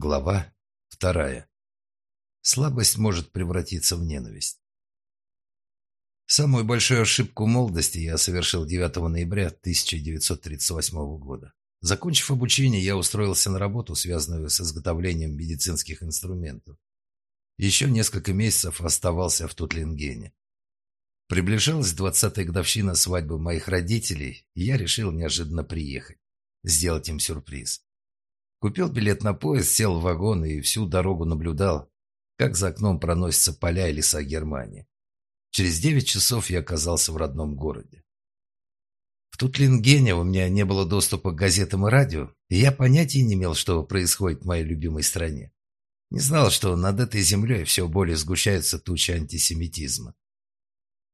Глава вторая. Слабость может превратиться в ненависть. Самую большую ошибку молодости я совершил 9 ноября 1938 года. Закончив обучение, я устроился на работу, связанную с изготовлением медицинских инструментов. Еще несколько месяцев оставался в Тутлингене. Приближалась двадцатая годовщина свадьбы моих родителей, и я решил неожиданно приехать, сделать им сюрприз. Купил билет на поезд, сел в вагон и всю дорогу наблюдал, как за окном проносятся поля и леса Германии. Через девять часов я оказался в родном городе. В Тутлингене у меня не было доступа к газетам и радио, и я понятия не имел, что происходит в моей любимой стране. Не знал, что над этой землей все более сгущаются тучи антисемитизма.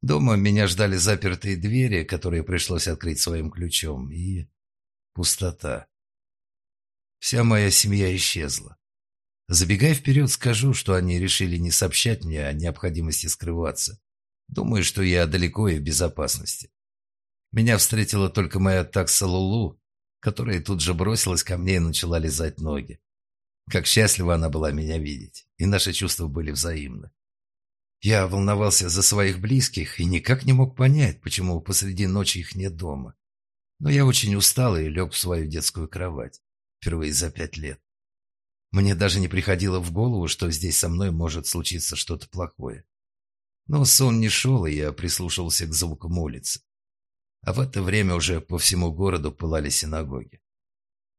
Дома меня ждали запертые двери, которые пришлось открыть своим ключом, и пустота. Вся моя семья исчезла. Забегая вперед, скажу, что они решили не сообщать мне о необходимости скрываться. Думаю, что я далеко и в безопасности. Меня встретила только моя такса Лулу, которая тут же бросилась ко мне и начала лизать ноги. Как счастлива она была меня видеть, и наши чувства были взаимны. Я волновался за своих близких и никак не мог понять, почему посреди ночи их нет дома. Но я очень устал и лег в свою детскую кровать впервые за пять лет. Мне даже не приходило в голову, что здесь со мной может случиться что-то плохое. Но сон не шел, и я прислушивался к звукам улицы. А в это время уже по всему городу пылали синагоги.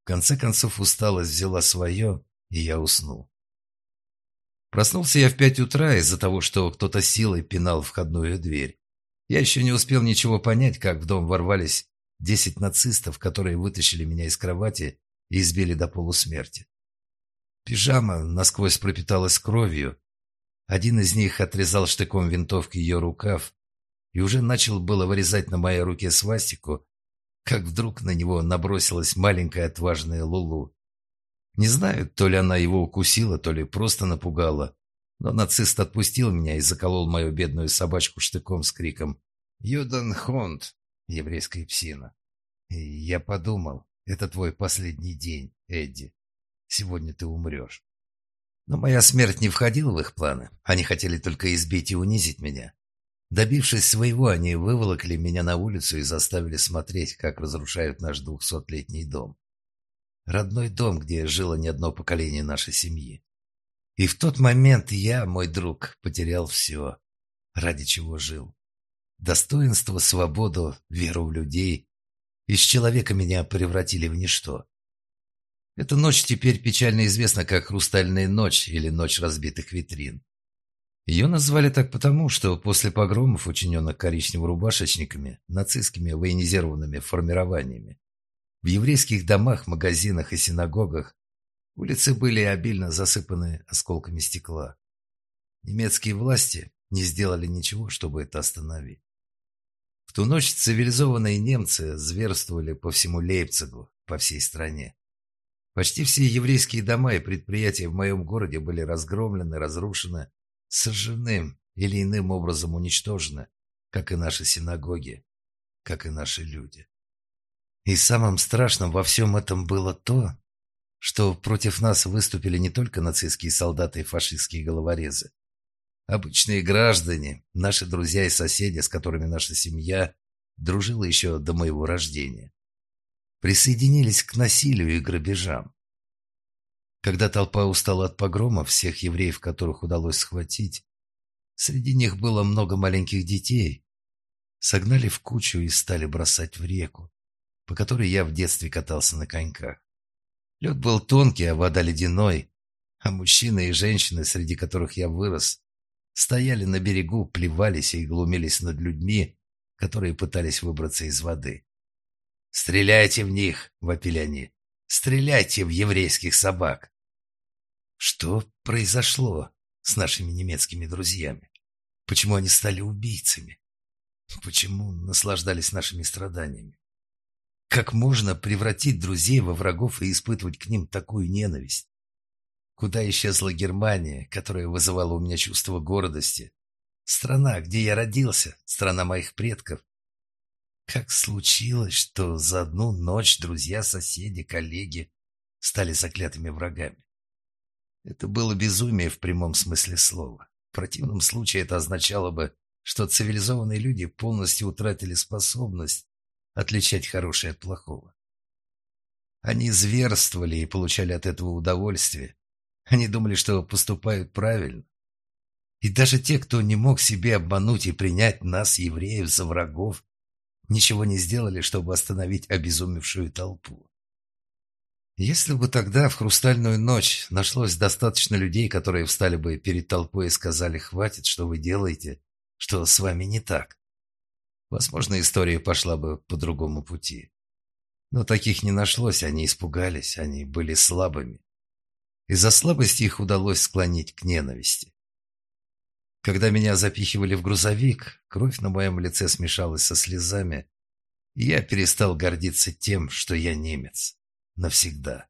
В конце концов усталость взяла свое, и я уснул. Проснулся я в пять утра из-за того, что кто-то силой пинал входную дверь. Я еще не успел ничего понять, как в дом ворвались десять нацистов, которые вытащили меня из кровати и избили до полусмерти. Пижама насквозь пропиталась кровью. Один из них отрезал штыком винтовки ее рукав и уже начал было вырезать на моей руке свастику, как вдруг на него набросилась маленькая отважная Лулу. Не знаю, то ли она его укусила, то ли просто напугала, но нацист отпустил меня и заколол мою бедную собачку штыком с криком «Юден Хонд!» еврейская псина. И я подумал, это твой последний день, Эдди. Сегодня ты умрешь. Но моя смерть не входила в их планы. Они хотели только избить и унизить меня. Добившись своего, они выволокли меня на улицу и заставили смотреть, как разрушают наш двухсотлетний дом. Родной дом, где жило не одно поколение нашей семьи. И в тот момент я, мой друг, потерял все, ради чего жил. Достоинство, свободу, веру в людей, из человека меня превратили в ничто. Эта ночь теперь печально известна как «Хрустальная ночь» или «Ночь разбитых витрин». Ее назвали так потому, что после погромов, учиненных коричнево-рубашечниками, нацистскими военизированными формированиями, в еврейских домах, магазинах и синагогах улицы были обильно засыпаны осколками стекла. Немецкие власти не сделали ничего, чтобы это остановить ту ночь цивилизованные немцы зверствовали по всему Лейпцигу, по всей стране. Почти все еврейские дома и предприятия в моем городе были разгромлены, разрушены, сожжены или иным образом уничтожены, как и наши синагоги, как и наши люди. И самым страшным во всем этом было то, что против нас выступили не только нацистские солдаты и фашистские головорезы, Обычные граждане, наши друзья и соседи, с которыми наша семья дружила еще до моего рождения, присоединились к насилию и грабежам. Когда толпа устала от погрома, всех евреев, которых удалось схватить, среди них было много маленьких детей, согнали в кучу и стали бросать в реку, по которой я в детстве катался на коньках. Лед был тонкий, а вода ледяной, а мужчины и женщины, среди которых я вырос, стояли на берегу, плевались и глумились над людьми, которые пытались выбраться из воды. «Стреляйте в них!» — вопили они. «Стреляйте в еврейских собак!» Что произошло с нашими немецкими друзьями? Почему они стали убийцами? Почему наслаждались нашими страданиями? Как можно превратить друзей во врагов и испытывать к ним такую ненависть? Куда исчезла Германия, которая вызывала у меня чувство гордости? Страна, где я родился, страна моих предков. Как случилось, что за одну ночь друзья, соседи, коллеги стали заклятыми врагами? Это было безумие в прямом смысле слова. В противном случае это означало бы, что цивилизованные люди полностью утратили способность отличать хорошее от плохого. Они зверствовали и получали от этого удовольствие. Они думали, что поступают правильно. И даже те, кто не мог себе обмануть и принять нас, евреев, за врагов, ничего не сделали, чтобы остановить обезумевшую толпу. Если бы тогда, в хрустальную ночь, нашлось достаточно людей, которые встали бы перед толпой и сказали «хватит, что вы делаете, что с вами не так», возможно, история пошла бы по другому пути. Но таких не нашлось, они испугались, они были слабыми. Из-за слабости их удалось склонить к ненависти. Когда меня запихивали в грузовик, кровь на моем лице смешалась со слезами, и я перестал гордиться тем, что я немец. Навсегда.